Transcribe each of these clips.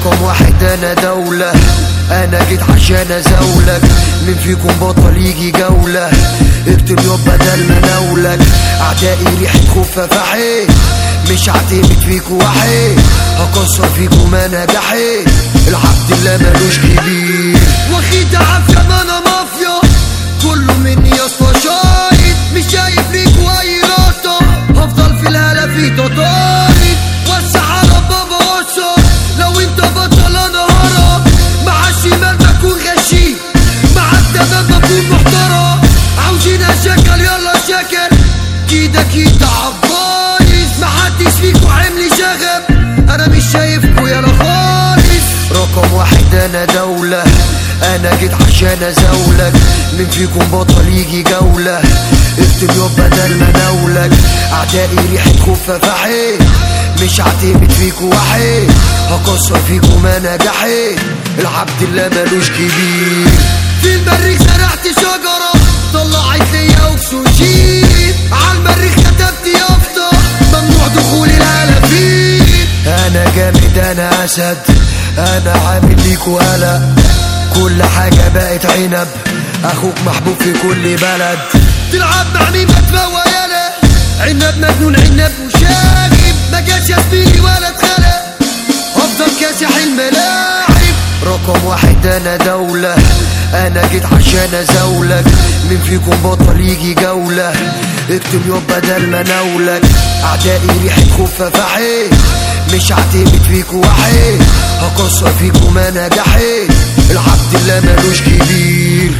رقم واحد أنا دولة. أنا جيت عشان أزولك. مين فيكم بطل يجي جولة؟ اكتب يوم بدل ما نولك. أعدائي ريحة خوفة فحيت مش هعتمد فيكوا وحيد هكسر فيكوا ما نجحت العبد اللي ملوش كبير. واخد عافية يلا شكل كيدا كيدا عبايز محدش فيكو عامل شغب أنا مش شايفكو يلا خالص. رقم واحد أنا دولة. أنا جيت عشان أزولك. مين فيكم بطل يجي جولة. اكتب يوم بدل ما نولك. أعدائي ريحة خوفة فحيت مش هعتمد فيكو وحيد هكسر فيكو ما نجحت العبد اللي ملوش كبير. في المريخ زرعت شجرة. طلعت ليا اكسجين أنا اسد أنا عامل ليكو قلق كل حاجة بقت عنب. أخوك محبوب في كل بلد. تلعب مع مين ما تفوى يالا عنب مجنون عنب وشاغب ما جاش زميلي ولا اتخلق أفضل كاسح الملاعب. رقم واحد أنا دولة. أنا جيت عشان أزولك. مين فيكم بطل يجي جولة؟ اكتب يوم بدل ما نولك أعدائي ريحة خوفة فحيت عايش اعتمد فيك وحيد هكسر فيك وما نجحيت العبد اللي ملوش كبير.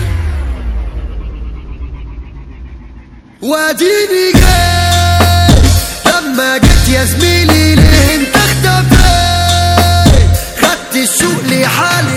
واديني جاي. لما جيت يا زميلي ليه انت اختفيت؟ خدت السوق لحالي.